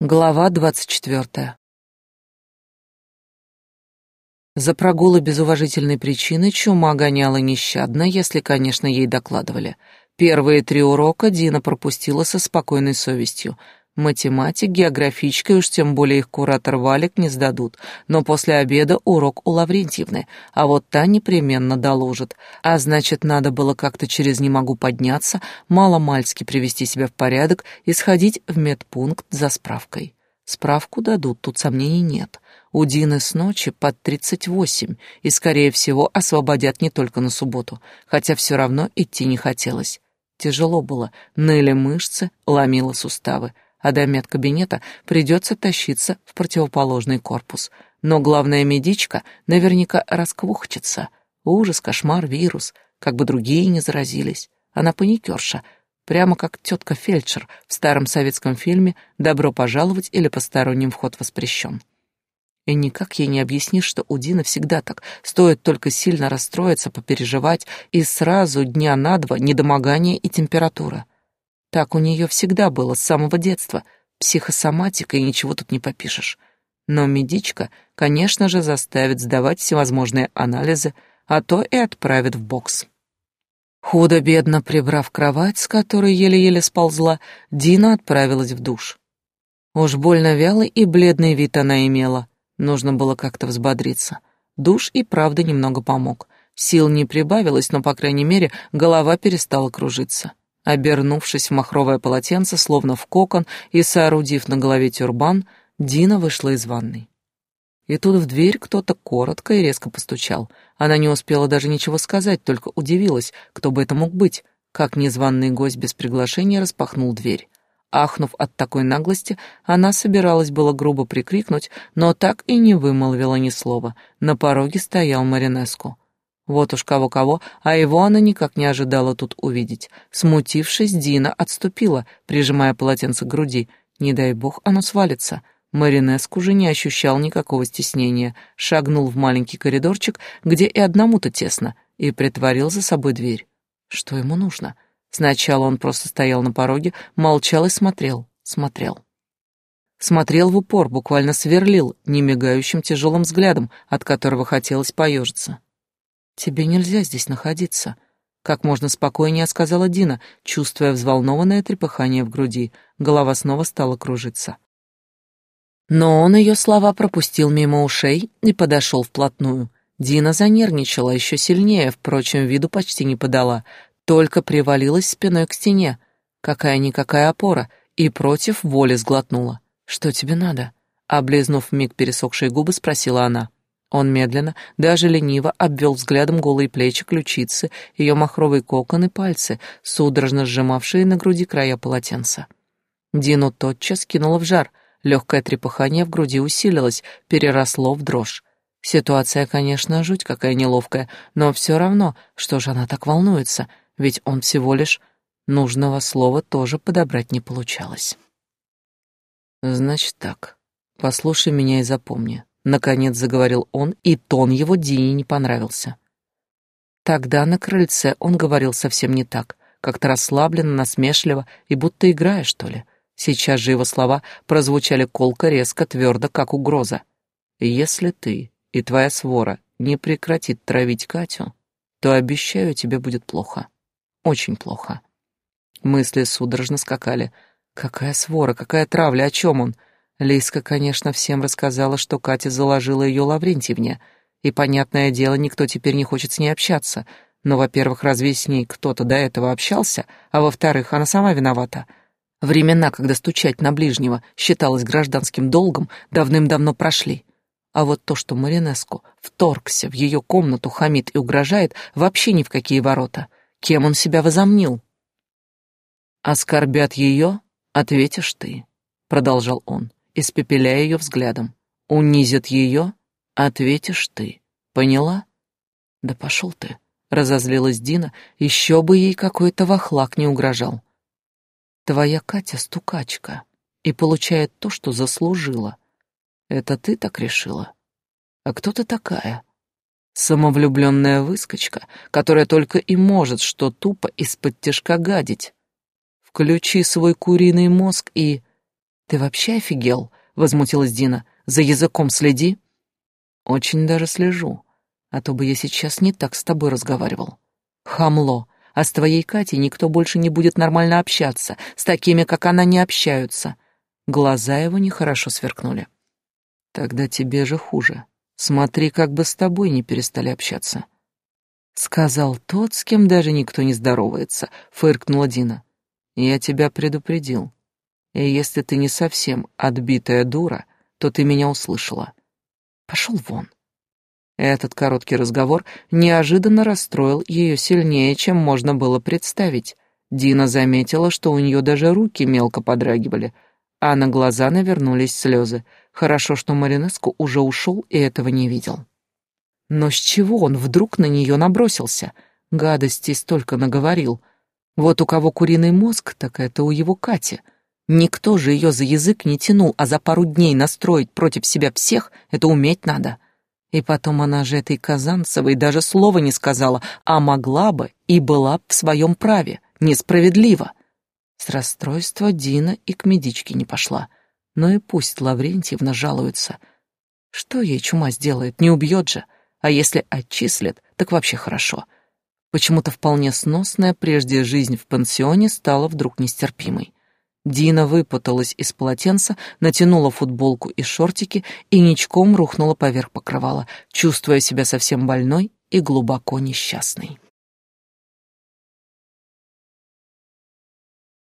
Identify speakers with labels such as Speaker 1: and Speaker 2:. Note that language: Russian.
Speaker 1: Глава двадцать четвертая. За прогулы без уважительной причины чума гоняла нещадно, если, конечно, ей докладывали. Первые три урока Дина пропустила со спокойной совестью. Математик, географичка и уж тем более их куратор Валик не сдадут. Но после обеда урок у Лаврентьевны, а вот та непременно доложит. А значит, надо было как-то через «не могу подняться», мало-мальски привести себя в порядок и сходить в медпункт за справкой. Справку дадут, тут сомнений нет. У Дины с ночи под 38, и, скорее всего, освободят не только на субботу, хотя все равно идти не хотелось. Тяжело было, ныли мышцы, ломило суставы а до медкабинета придется тащиться в противоположный корпус. Но главная медичка наверняка расквухчется. Ужас, кошмар, вирус, как бы другие не заразились. Она паникерша, прямо как тетка фельдшер в старом советском фильме «Добро пожаловать» или «Посторонним вход воспрещен». И никак ей не объяснишь, что у Дины всегда так. Стоит только сильно расстроиться, попереживать, и сразу дня на два недомогание и температура. Так у нее всегда было с самого детства. Психосоматика и ничего тут не попишешь. Но медичка, конечно же, заставит сдавать всевозможные анализы, а то и отправит в бокс. Худо-бедно прибрав кровать, с которой еле-еле сползла, Дина отправилась в душ. Уж больно вялый и бледный вид она имела. Нужно было как-то взбодриться. Душ и правда немного помог. Сил не прибавилось, но, по крайней мере, голова перестала кружиться. Обернувшись в махровое полотенце, словно в кокон, и соорудив на голове тюрбан, Дина вышла из ванной. И тут в дверь кто-то коротко и резко постучал. Она не успела даже ничего сказать, только удивилась, кто бы это мог быть, как незваный гость без приглашения распахнул дверь. Ахнув от такой наглости, она собиралась было грубо прикрикнуть, но так и не вымолвила ни слова. На пороге стоял Маринеску. Вот уж кого-кого, а его она никак не ожидала тут увидеть. Смутившись, Дина отступила, прижимая полотенце к груди. Не дай бог, оно свалится. Маринеску же не ощущал никакого стеснения, шагнул в маленький коридорчик, где и одному-то тесно, и притворил за собой дверь. Что ему нужно? Сначала он просто стоял на пороге, молчал и смотрел, смотрел. Смотрел в упор, буквально сверлил, немигающим тяжелым взглядом, от которого хотелось поежиться. «Тебе нельзя здесь находиться», — как можно спокойнее сказала Дина, чувствуя взволнованное трепыхание в груди. Голова снова стала кружиться. Но он ее слова пропустил мимо ушей и подошел вплотную. Дина занервничала еще сильнее, впрочем, виду почти не подала, только привалилась спиной к стене. Какая-никакая опора, и против воли сглотнула. «Что тебе надо?» Облизнув миг пересохшие губы, спросила она. Он медленно, даже лениво обвел взглядом голые плечи, ключицы, ее махровый кокон и пальцы, судорожно сжимавшие на груди края полотенца. Дину тотчас кинуло в жар, легкое трепыхание в груди усилилось, переросло в дрожь. Ситуация, конечно, жуть какая неловкая, но все равно, что же она так волнуется, ведь он всего лишь нужного слова тоже подобрать не получалось. «Значит так, послушай меня и запомни. Наконец заговорил он, и тон его Дине не понравился. Тогда на крыльце он говорил совсем не так, как-то расслабленно, насмешливо и будто играя, что ли. Сейчас же его слова прозвучали колко, резко, твердо, как угроза. «Если ты и твоя свора не прекратит травить Катю, то, обещаю, тебе будет плохо. Очень плохо». Мысли судорожно скакали. «Какая свора, какая травля, о чем он?» Лиска, конечно, всем рассказала, что Катя заложила ее Лаврентьевне, и, понятное дело, никто теперь не хочет с ней общаться. Но, во-первых, разве с ней кто-то до этого общался, а во-вторых, она сама виновата. Времена, когда стучать на ближнего считалось гражданским долгом, давным-давно прошли. А вот то, что Маринеску вторгся в ее комнату, хамит и угрожает, вообще ни в какие ворота. Кем он себя возомнил? «Оскорбят ее, ответишь ты», — продолжал он испепеляя ее взглядом. «Унизят ее, ответишь ты. Поняла?» «Да пошел ты», — разозлилась Дина, еще бы ей какой-то вахлак не угрожал. «Твоя Катя стукачка и получает то, что заслужила. Это ты так решила? А кто ты такая?» Самовлюбленная выскочка, которая только и может что тупо из-под тяжка гадить. Включи свой куриный мозг и... «Ты вообще офигел?» — возмутилась Дина. «За языком следи». «Очень даже слежу, а то бы я сейчас не так с тобой разговаривал». «Хамло, а с твоей Катей никто больше не будет нормально общаться, с такими, как она, не общаются». Глаза его нехорошо сверкнули. «Тогда тебе же хуже. Смотри, как бы с тобой не перестали общаться». Сказал тот, с кем даже никто не здоровается, фыркнула Дина. Я тебя предупредил. И если ты не совсем отбитая дура, то ты меня услышала. Пошел вон. Этот короткий разговор неожиданно расстроил ее сильнее, чем можно было представить. Дина заметила, что у нее даже руки мелко подрагивали, а на глаза навернулись слезы. Хорошо, что Маринеску уже ушел и этого не видел. Но с чего он вдруг на нее набросился? Гадостей столько наговорил. Вот у кого куриный мозг, так это у его Кати. Никто же ее за язык не тянул, а за пару дней настроить против себя всех — это уметь надо. И потом она же этой Казанцевой даже слова не сказала, а могла бы и была в своем праве. Несправедливо. С расстройства Дина и к медичке не пошла. Но и пусть Лаврентьевна жалуется. Что ей чума сделает, не убьет же а если отчислят, так вообще хорошо. Почему-то вполне сносная прежде жизнь в пансионе стала вдруг нестерпимой. Дина выпуталась из полотенца, натянула футболку и шортики и ничком рухнула поверх покрывала, чувствуя себя совсем больной и глубоко несчастной.